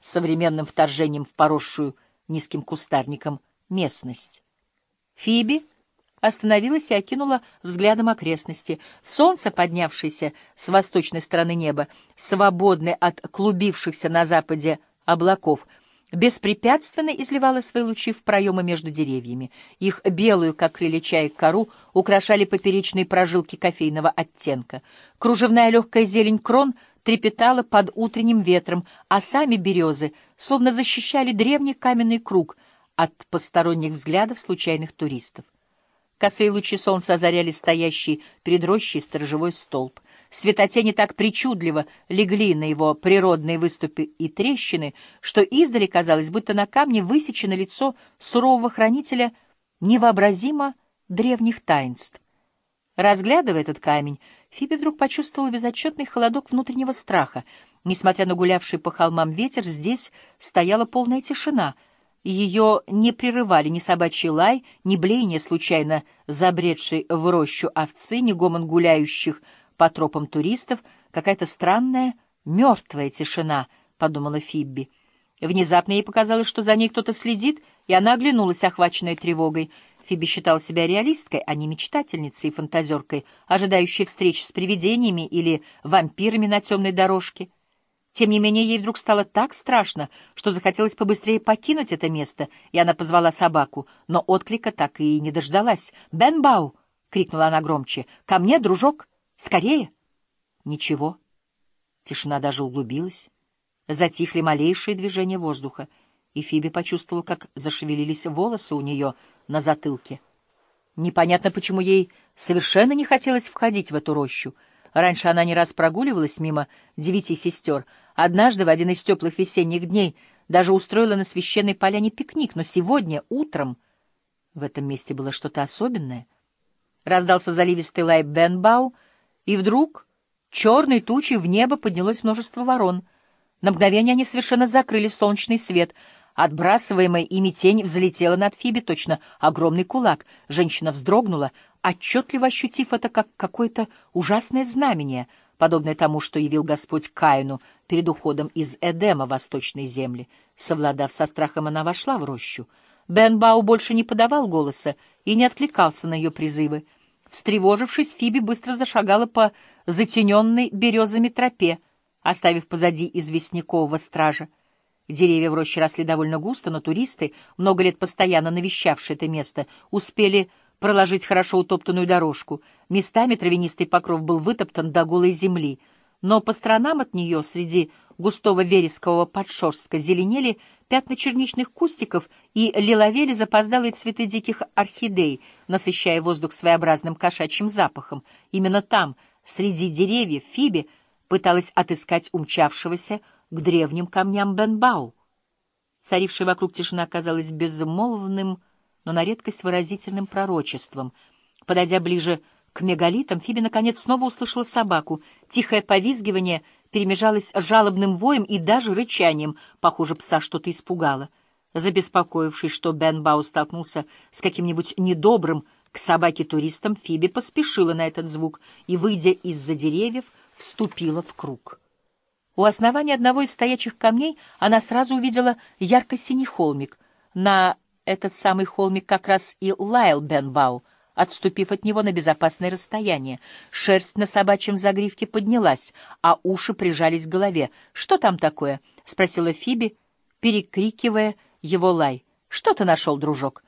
современным вторжением в поросшую низким кустарником местность. Фиби остановилась и окинула взглядом окрестности. Солнце, поднявшееся с восточной стороны неба, свободное от клубившихся на западе облаков, беспрепятственно изливало свои лучи в проемы между деревьями. Их белую, как крылья чаек, кору украшали поперечные прожилки кофейного оттенка. Кружевная легкая зелень крон трепетала под утренним ветром, а сами березы словно защищали древний каменный круг от посторонних взглядов случайных туристов. Косые лучи солнца озаряли стоящий перед рощей сторожевой столб. Светотени так причудливо легли на его природные выступы и трещины, что издали казалось, будто на камне высечено лицо сурового хранителя невообразимо древних таинств. Разглядывая этот камень, Фиби вдруг почувствовала безотчетный холодок внутреннего страха. Несмотря на гулявший по холмам ветер, здесь стояла полная тишина — ее не прерывали ни собачий лай, ни блеяние случайно забредшей в рощу овцы, ни гомон гуляющих по тропам туристов, какая-то странная мертвая тишина, — подумала Фибби. Внезапно ей показалось, что за ней кто-то следит, и она оглянулась, охваченная тревогой. Фиби считала себя реалисткой, а не мечтательницей и фантазеркой, ожидающей встречи с привидениями или вампирами на темной дорожке. Тем не менее, ей вдруг стало так страшно, что захотелось побыстрее покинуть это место, и она позвала собаку, но отклика так и не дождалась. «Бен Бау!» — крикнула она громче. «Ко мне, дружок! Скорее!» Ничего. Тишина даже углубилась. Затихли малейшие движения воздуха, и Фиби почувствовала, как зашевелились волосы у нее на затылке. Непонятно, почему ей совершенно не хотелось входить в эту рощу. Раньше она не раз прогуливалась мимо девяти сестер — Однажды, в один из теплых весенних дней, даже устроила на священной поляне пикник, но сегодня, утром, в этом месте было что-то особенное. Раздался заливистый лай Бенбау, и вдруг черной тучей в небо поднялось множество ворон. На мгновение они совершенно закрыли солнечный свет. Отбрасываемая ими тень взлетела над Фиби, точно огромный кулак. Женщина вздрогнула, отчетливо ощутив это как какое-то ужасное знамение, подобное тому, что явил Господь Каину — перед уходом из Эдема восточной земли. Совладав со страхом, она вошла в рощу. Бен Бау больше не подавал голоса и не откликался на ее призывы. Встревожившись, Фиби быстро зашагала по затененной березами тропе, оставив позади известнякового стража. Деревья в роще росли довольно густо, но туристы, много лет постоянно навещавшие это место, успели проложить хорошо утоптанную дорожку. Местами травянистый покров был вытоптан до голой земли — но по сторонам от нее, среди густого верескового подшерстка, зеленели пятна черничных кустиков и лиловели запоздалые цветы диких орхидей, насыщая воздух своеобразным кошачьим запахом. Именно там, среди деревьев, Фиби пыталась отыскать умчавшегося к древним камням Бенбау. Царившая вокруг тишина оказалась безмолвным, но на редкость выразительным пророчеством. Подойдя ближе к мегалитам Фиби наконец снова услышала собаку. Тихое повизгивание перемежалось жалобным воем и даже рычанием. Похоже, пса что-то испугало. Забеспокоившись, что Бен Бау столкнулся с каким-нибудь недобрым к собаке-туристам, Фиби поспешила на этот звук и, выйдя из-за деревьев, вступила в круг. У основания одного из стоячих камней она сразу увидела ярко-синий холмик. На этот самый холмик как раз и лаял Бен Бау — отступив от него на безопасное расстояние. Шерсть на собачьем загривке поднялась, а уши прижались к голове. «Что там такое?» — спросила Фиби, перекрикивая его лай. «Что ты нашел, дружок?»